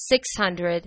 six hundred